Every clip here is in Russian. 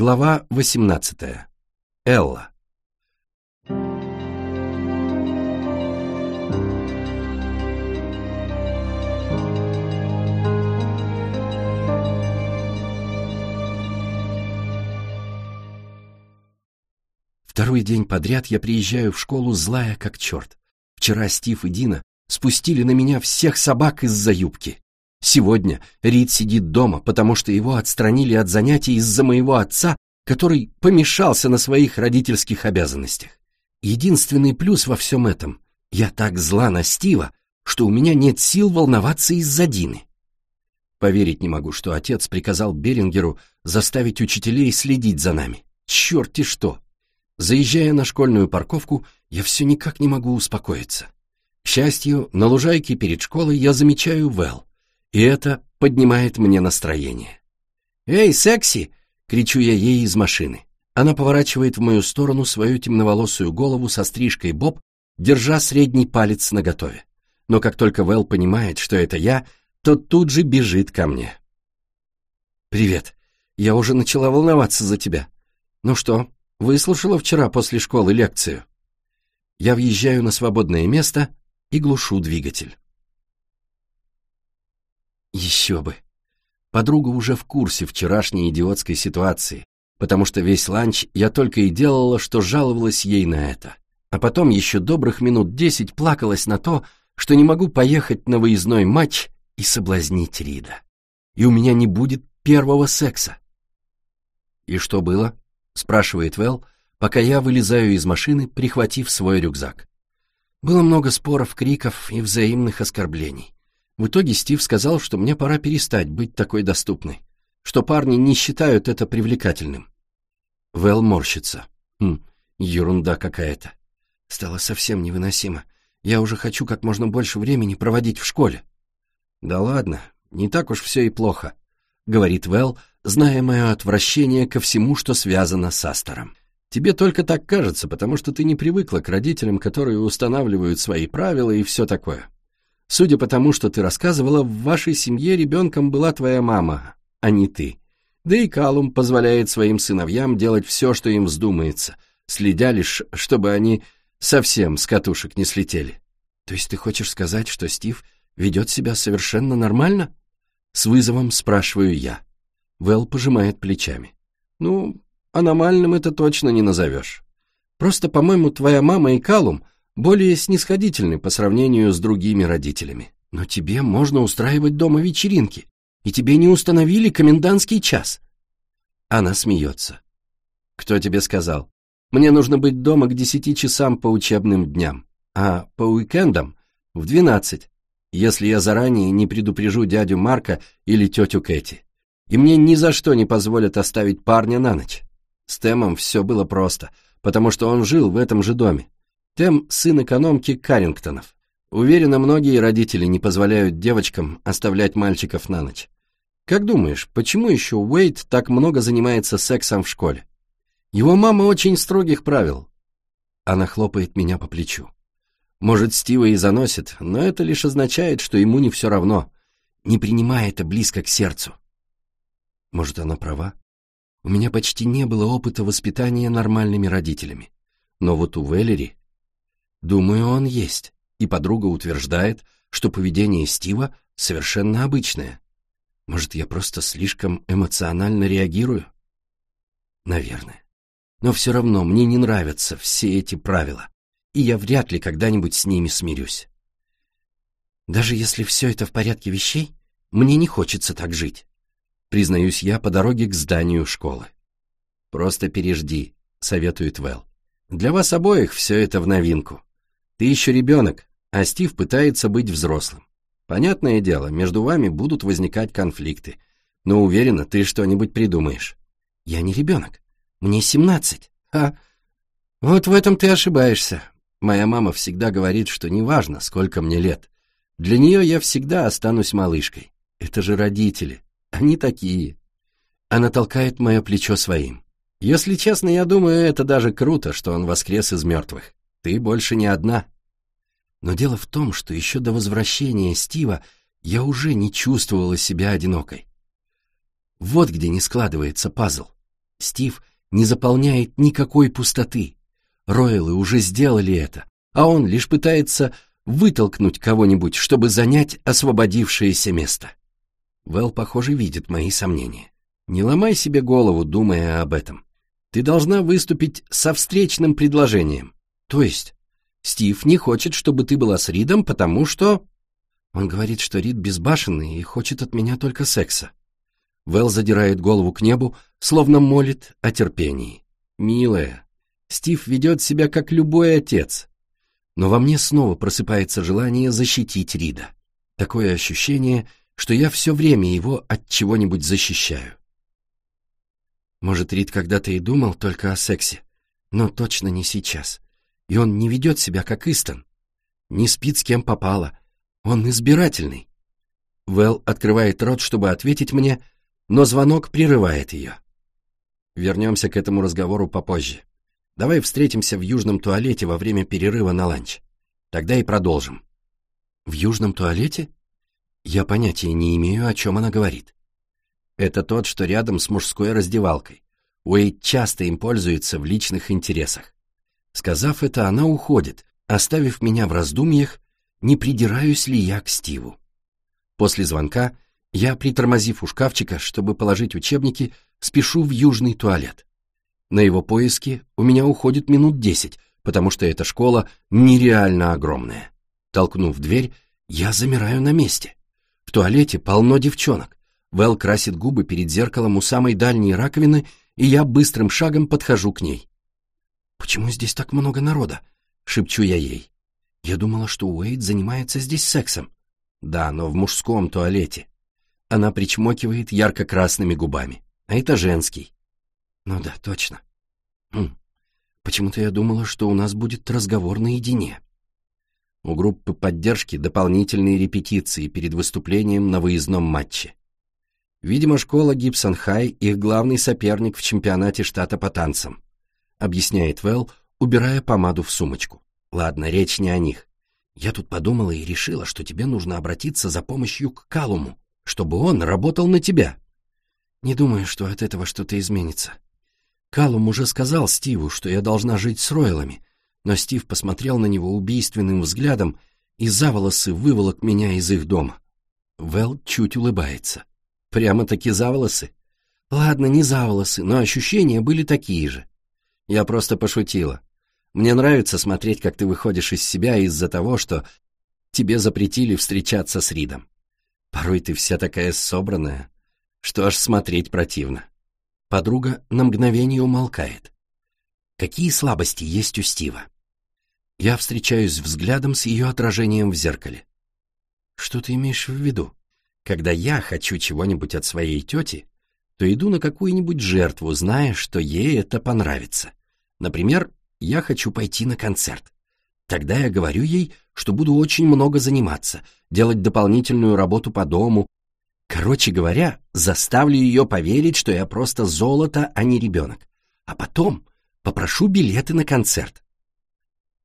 Глава 18. Элла. Второй день подряд я приезжаю в школу злая как черт. Вчера Стив и Дина спустили на меня всех собак из-за юбки. Сегодня Рид сидит дома, потому что его отстранили от занятий из-за моего отца, который помешался на своих родительских обязанностях. Единственный плюс во всем этом — я так зла на Стива, что у меня нет сил волноваться из-за Дины. Поверить не могу, что отец приказал Берингеру заставить учителей следить за нами. Черт-те что! Заезжая на школьную парковку, я все никак не могу успокоиться. К счастью, на лужайке перед школой я замечаю Вэл и это поднимает мне настроение. «Эй, секси!» — кричу я ей из машины. Она поворачивает в мою сторону свою темноволосую голову со стрижкой боб, держа средний палец наготове. Но как только Вэл понимает, что это я, то тут же бежит ко мне. «Привет. Я уже начала волноваться за тебя. Ну что, выслушала вчера после школы лекцию?» Я въезжаю на свободное место и глушу двигатель. Еще бы. Подруга уже в курсе вчерашней идиотской ситуации, потому что весь ланч я только и делала, что жаловалась ей на это. А потом еще добрых минут десять плакалась на то, что не могу поехать на выездной матч и соблазнить Рида. И у меня не будет первого секса. «И что было?» — спрашивает Вэл, пока я вылезаю из машины, прихватив свой рюкзак. Было много споров, криков и взаимных оскорблений. В итоге Стив сказал, что мне пора перестать быть такой доступной, что парни не считают это привлекательным. Вэл морщится. Хм, ерунда какая-то. Стало совсем невыносимо. Я уже хочу как можно больше времени проводить в школе. Да ладно, не так уж все и плохо, говорит Вэл, зная мое отвращение ко всему, что связано с Астором. Тебе только так кажется, потому что ты не привыкла к родителям, которые устанавливают свои правила и все такое. Судя по тому, что ты рассказывала, в вашей семье ребенком была твоя мама, а не ты. Да и Калум позволяет своим сыновьям делать все, что им вздумается, следя лишь, чтобы они совсем с катушек не слетели. То есть ты хочешь сказать, что Стив ведет себя совершенно нормально? С вызовом спрашиваю я. Вэл пожимает плечами. Ну, аномальным это точно не назовешь. Просто, по-моему, твоя мама и Калум — более снисходительны по сравнению с другими родителями. Но тебе можно устраивать дома вечеринки, и тебе не установили комендантский час. Она смеется. Кто тебе сказал? Мне нужно быть дома к десяти часам по учебным дням, а по уикендам в двенадцать, если я заранее не предупрежу дядю Марка или тетю Кэти. И мне ни за что не позволят оставить парня на ночь. С Темом все было просто, потому что он жил в этом же доме. Тем – сын экономки Карингтонов. Уверена, многие родители не позволяют девочкам оставлять мальчиков на ночь. Как думаешь, почему еще Уэйд так много занимается сексом в школе? Его мама очень строгих правил. Она хлопает меня по плечу. Может, Стива и заносит, но это лишь означает, что ему не все равно. Не принимая это близко к сердцу. Может, она права? У меня почти не было опыта воспитания нормальными родителями. Но вот у Веллери Думаю, он есть, и подруга утверждает, что поведение Стива совершенно обычное. Может, я просто слишком эмоционально реагирую? Наверное. Но все равно мне не нравятся все эти правила, и я вряд ли когда-нибудь с ними смирюсь. Даже если все это в порядке вещей, мне не хочется так жить, признаюсь я по дороге к зданию школы. Просто пережди, советует Вэл. Для вас обоих все это в новинку. Ты еще ребенок, а Стив пытается быть взрослым. Понятное дело, между вами будут возникать конфликты, но уверена, ты что-нибудь придумаешь. Я не ребенок, мне семнадцать. А вот в этом ты ошибаешься. Моя мама всегда говорит, что неважно, сколько мне лет. Для нее я всегда останусь малышкой. Это же родители, они такие. Она толкает мое плечо своим. Если честно, я думаю, это даже круто, что он воскрес из мертвых. Ты больше не одна. Но дело в том, что еще до возвращения Стива я уже не чувствовала себя одинокой. Вот где не складывается пазл. Стив не заполняет никакой пустоты. Ройлы уже сделали это, а он лишь пытается вытолкнуть кого-нибудь, чтобы занять освободившееся место. Вэл, похоже, видит мои сомнения. Не ломай себе голову, думая об этом. Ты должна выступить со встречным предложением. То есть, Стив не хочет, чтобы ты была с Ридом, потому что... Он говорит, что Рид безбашенный и хочет от меня только секса. Вэл задирает голову к небу, словно молит о терпении. «Милая, Стив ведет себя как любой отец». Но во мне снова просыпается желание защитить Рида. Такое ощущение, что я все время его от чего-нибудь защищаю. Может, Рид когда-то и думал только о сексе, но точно не сейчас. И он не ведет себя как Истон. Не спит с кем попало. Он избирательный. Вэл открывает рот, чтобы ответить мне, но звонок прерывает ее. Вернемся к этому разговору попозже. Давай встретимся в южном туалете во время перерыва на ланч. Тогда и продолжим. В южном туалете? Я понятия не имею, о чем она говорит. Это тот, что рядом с мужской раздевалкой. Уэйд часто им пользуется в личных интересах. Сказав это, она уходит, оставив меня в раздумьях, не придираюсь ли я к Стиву. После звонка я, притормозив у шкафчика, чтобы положить учебники, спешу в южный туалет. На его поиски у меня уходит минут десять, потому что эта школа нереально огромная. Толкнув дверь, я замираю на месте. В туалете полно девчонок. Вэл красит губы перед зеркалом у самой дальней раковины, и я быстрым шагом подхожу к ней. «Почему здесь так много народа?» — шепчу я ей. «Я думала, что Уэйд занимается здесь сексом». «Да, но в мужском туалете». Она причмокивает ярко-красными губами. А это женский. Ну да, точно. Хм. Почему-то я думала, что у нас будет разговор наедине. У группы поддержки дополнительные репетиции перед выступлением на выездном матче. Видимо, школа Гибсон Хай — их главный соперник в чемпионате штата по танцам, объясняет Вэл, убирая помаду в сумочку. Ладно, речь не о них. Я тут подумала и решила, что тебе нужно обратиться за помощью к Калуму чтобы он работал на тебя. Не думаю, что от этого что-то изменится. Калум уже сказал Стиву, что я должна жить с Ройлами, но Стив посмотрел на него убийственным взглядом и за волосы выволок меня из их дома. Вэл чуть улыбается. Прямо-таки за волосы? Ладно, не за волосы, но ощущения были такие же. Я просто пошутила. Мне нравится смотреть, как ты выходишь из себя из-за того, что тебе запретили встречаться с Ридом. Порой ты вся такая собранная, что аж смотреть противно. Подруга на мгновение умолкает. Какие слабости есть у Стива? Я встречаюсь взглядом с ее отражением в зеркале. Что ты имеешь в виду? Когда я хочу чего-нибудь от своей тети, то иду на какую-нибудь жертву, зная, что ей это понравится. Например, я хочу пойти на концерт. Тогда я говорю ей, что буду очень много заниматься, делать дополнительную работу по дому. Короче говоря, заставлю ее поверить, что я просто золото, а не ребенок. А потом попрошу билеты на концерт.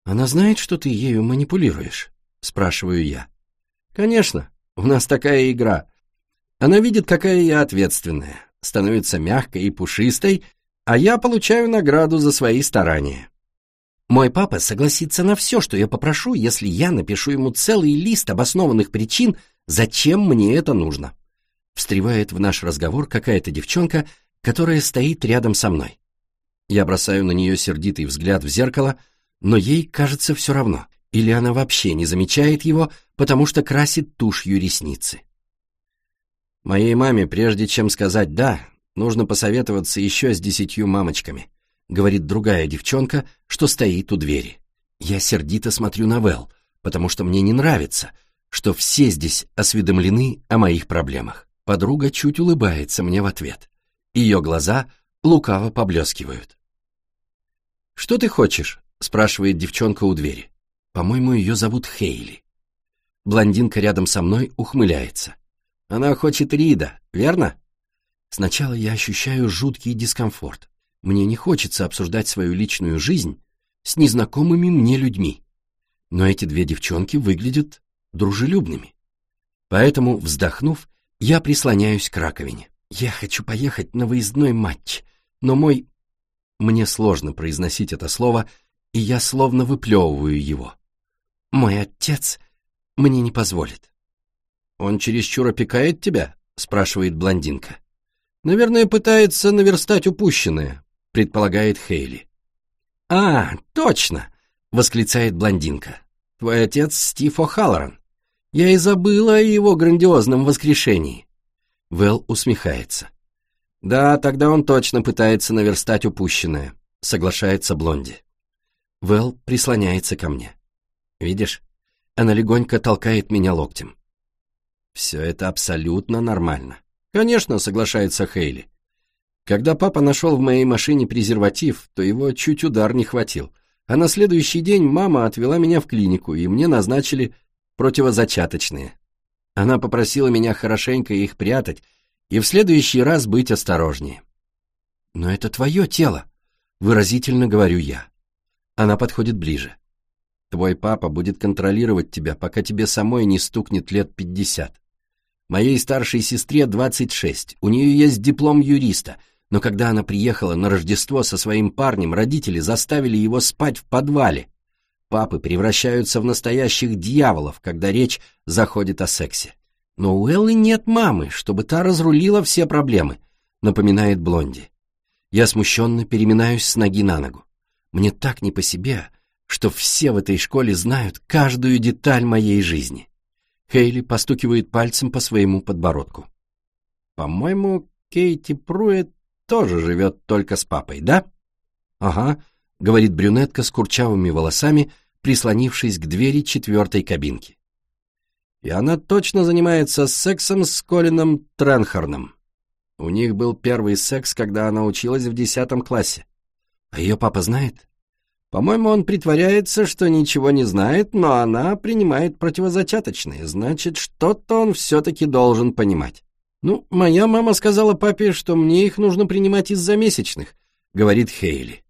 «Она знает, что ты ею манипулируешь?» — спрашиваю я. «Конечно, у нас такая игра. Она видит, какая я ответственная, становится мягкой и пушистой, а я получаю награду за свои старания. Мой папа согласится на все, что я попрошу, если я напишу ему целый лист обоснованных причин, зачем мне это нужно. Встревает в наш разговор какая-то девчонка, которая стоит рядом со мной. Я бросаю на нее сердитый взгляд в зеркало, но ей кажется все равно, или она вообще не замечает его, потому что красит тушью ресницы. Моей маме, прежде чем сказать «да», нужно посоветоваться еще с десятью мамочками говорит другая девчонка, что стоит у двери. Я сердито смотрю на Вэл, потому что мне не нравится, что все здесь осведомлены о моих проблемах. Подруга чуть улыбается мне в ответ. Ее глаза лукаво поблескивают. «Что ты хочешь?» — спрашивает девчонка у двери. По-моему, ее зовут Хейли. Блондинка рядом со мной ухмыляется. Она хочет Рида, верно? Сначала я ощущаю жуткий дискомфорт. Мне не хочется обсуждать свою личную жизнь с незнакомыми мне людьми. Но эти две девчонки выглядят дружелюбными. Поэтому, вздохнув, я прислоняюсь к раковине. Я хочу поехать на выездной матч, но мой... Мне сложно произносить это слово, и я словно выплевываю его. Мой отец мне не позволит. «Он чересчур опекает тебя?» — спрашивает блондинка. «Наверное, пытается наверстать упущенное», — предполагает Хейли. «А, точно!» — восклицает блондинка. «Твой отец Стив О'Халлоран. Я и забыла о его грандиозном воскрешении». Вэл усмехается. «Да, тогда он точно пытается наверстать упущенное», — соглашается Блонди. Вэл прислоняется ко мне. «Видишь?» Она легонько толкает меня локтем. «Все это абсолютно нормально». «Конечно», — соглашается Хейли. Когда папа нашел в моей машине презерватив, то его чуть удар не хватил. А на следующий день мама отвела меня в клинику, и мне назначили противозачаточные. Она попросила меня хорошенько их прятать и в следующий раз быть осторожнее. «Но это твое тело», — выразительно говорю я. Она подходит ближе. «Твой папа будет контролировать тебя, пока тебе самой не стукнет лет пятьдесят. Моей старшей сестре 26, у нее есть диплом юриста, но когда она приехала на Рождество со своим парнем, родители заставили его спать в подвале. Папы превращаются в настоящих дьяволов, когда речь заходит о сексе. Но у Эллы нет мамы, чтобы та разрулила все проблемы, напоминает Блонди. Я смущенно переминаюсь с ноги на ногу. Мне так не по себе, что все в этой школе знают каждую деталь моей жизни. Хейли постукивает пальцем по своему подбородку. «По-моему, Кейти Пруэт тоже живет только с папой, да?» «Ага», — говорит брюнетка с курчавыми волосами, прислонившись к двери четвертой кабинки. «И она точно занимается сексом с Колином Тренхорном. У них был первый секс, когда она училась в десятом классе. А ее папа знает?» По-моему, он притворяется, что ничего не знает, но она принимает противозачаточные, значит, что-то он все-таки должен понимать. «Ну, моя мама сказала папе, что мне их нужно принимать из-за месячных», — говорит Хейли.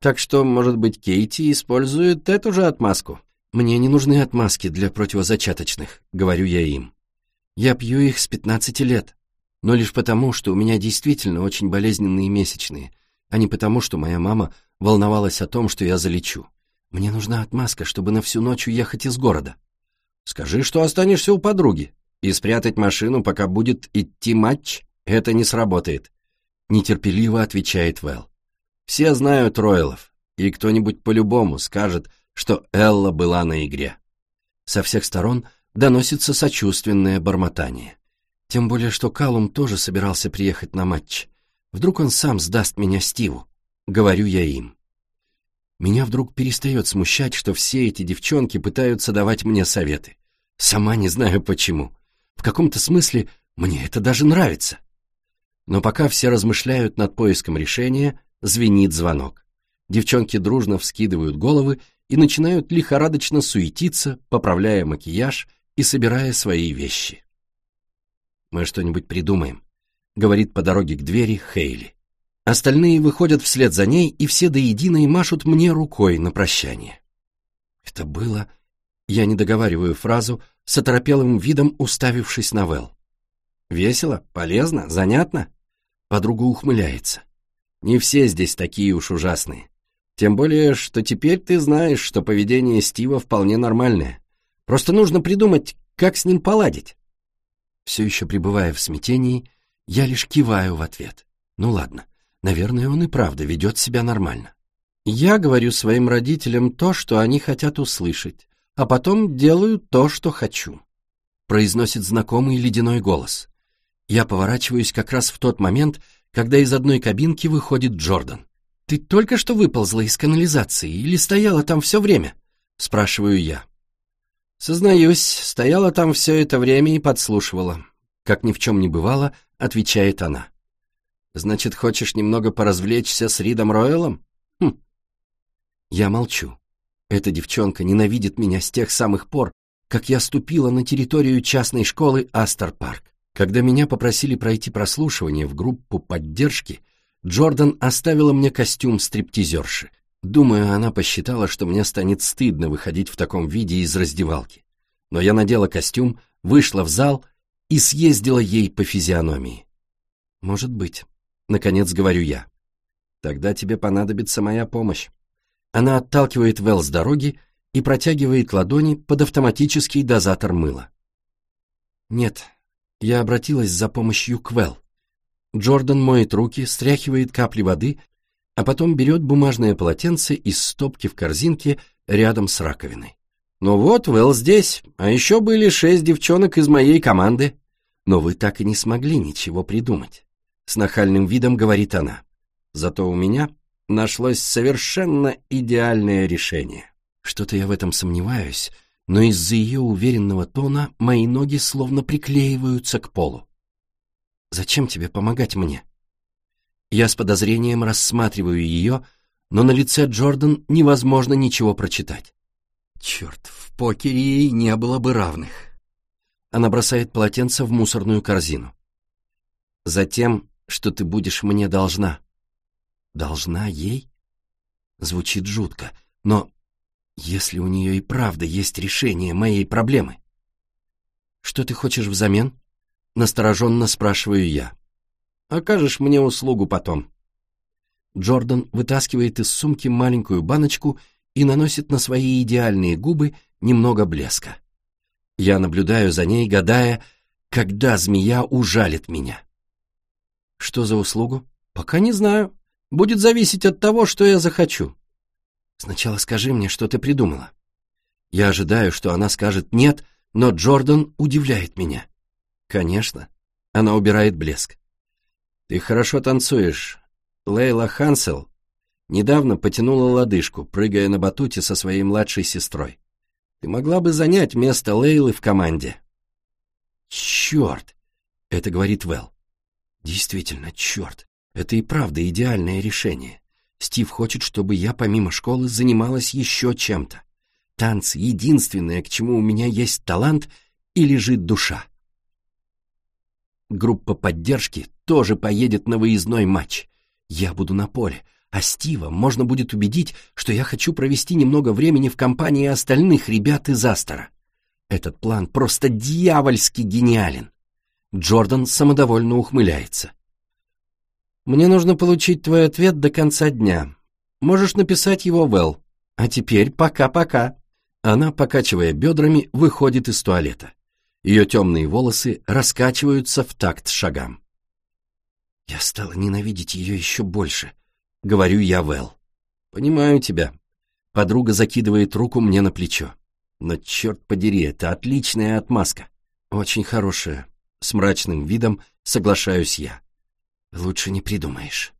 «Так что, может быть, Кейти использует эту же отмазку?» «Мне не нужны отмазки для противозачаточных», — говорю я им. «Я пью их с 15 лет, но лишь потому, что у меня действительно очень болезненные месячные, а не потому, что моя мама волновалась о том, что я залечу. Мне нужна отмазка, чтобы на всю ночь уехать из города. Скажи, что останешься у подруги, и спрятать машину, пока будет идти матч, это не сработает. Нетерпеливо отвечает Вэл. Все знают Ройлов, и кто-нибудь по-любому скажет, что Элла была на игре. Со всех сторон доносится сочувственное бормотание. Тем более, что Калум тоже собирался приехать на матч. Вдруг он сам сдаст меня Стиву, говорю я им. Меня вдруг перестает смущать, что все эти девчонки пытаются давать мне советы. Сама не знаю почему. В каком-то смысле мне это даже нравится. Но пока все размышляют над поиском решения, звенит звонок. Девчонки дружно вскидывают головы и начинают лихорадочно суетиться, поправляя макияж и собирая свои вещи. Мы что-нибудь придумаем, — говорит по дороге к двери Хейли. Остальные выходят вслед за ней, и все до единой машут мне рукой на прощание. Это было... Я не договариваю фразу, с оторопелым видом уставившись на Вэл. «Весело? Полезно? Занятно?» Подруга ухмыляется. «Не все здесь такие уж ужасные. Тем более, что теперь ты знаешь, что поведение Стива вполне нормальное. Просто нужно придумать, как с ним поладить». Все еще пребывая в смятении, я лишь киваю в ответ. Ну ладно, наверное, он и правда ведет себя нормально. Я говорю своим родителям то, что они хотят услышать, а потом делаю то, что хочу. Произносит знакомый ледяной голос. Я поворачиваюсь как раз в тот момент, когда из одной кабинки выходит Джордан. «Ты только что выползла из канализации или стояла там все время?» — спрашиваю я. Сознаюсь, стояла там все это время и подслушивала. Как ни в чем не бывало, отвечает она. Значит, хочешь немного поразвлечься с Ридом Ройлом? Хм. Я молчу. Эта девчонка ненавидит меня с тех самых пор, как я ступила на территорию частной школы Астер Парк. Когда меня попросили пройти прослушивание в группу поддержки, Джордан оставила мне костюм стриптизерши. Думаю, она посчитала, что мне станет стыдно выходить в таком виде из раздевалки. Но я надела костюм, вышла в зал и съездила ей по физиономии. «Может быть», — наконец говорю я. Тогда тебе понадобится моя помощь. Она отталкивает Вэл с дороги и протягивает ладони под автоматический дозатор мыла. Нет, я обратилась за помощью к Вэл. Джордан моет руки, стряхивает капли воды, а потом берет бумажное полотенце из стопки в корзинке рядом с раковиной. Ну вот, Вэл здесь, а еще были шесть девчонок из моей команды. Но вы так и не смогли ничего придумать. С нахальным видом говорит она. Зато у меня нашлось совершенно идеальное решение. Что-то я в этом сомневаюсь, но из-за ее уверенного тона мои ноги словно приклеиваются к полу. «Зачем тебе помогать мне?» Я с подозрением рассматриваю ее, но на лице Джордан невозможно ничего прочитать. Черт, в покере ей не было бы равных. Она бросает полотенце в мусорную корзину. «Затем, что ты будешь мне должна». «Должна ей?» Звучит жутко, но если у нее и правда есть решение моей проблемы. «Что ты хочешь взамен?» Настороженно спрашиваю я. «Окажешь мне услугу потом». Джордан вытаскивает из сумки маленькую баночку и наносит на свои идеальные губы немного блеска. Я наблюдаю за ней, гадая, когда змея ужалит меня. Что за услугу? Пока не знаю. Будет зависеть от того, что я захочу. Сначала скажи мне, что ты придумала. Я ожидаю, что она скажет «нет», но Джордан удивляет меня. Конечно. Она убирает блеск. Ты хорошо танцуешь. Лейла Хансел недавно потянула лодыжку, прыгая на батуте со своей младшей сестрой. Ты могла бы занять место Лейлы в команде. Черт! Это говорит Вэл. Действительно, черт. Это и правда идеальное решение. Стив хочет, чтобы я помимо школы занималась еще чем-то. Танцы — единственное, к чему у меня есть талант и лежит душа. Группа поддержки тоже поедет на выездной матч. Я буду на поле, а Стива можно будет убедить, что я хочу провести немного времени в компании остальных ребят из Астора. Этот план просто дьявольски гениален. Джордан самодовольно ухмыляется. Мне нужно получить твой ответ до конца дня. Можешь написать его Вэл. А теперь пока-пока. Она, покачивая бедрами, выходит из туалета. Ее темные волосы раскачиваются в такт шагам. Я стала ненавидеть ее еще больше, говорю я Вэл. Понимаю тебя. Подруга закидывает руку мне на плечо. Но черт подери, это отличная отмазка. Очень хорошая. С мрачным видом соглашаюсь я. Лучше не придумаешь.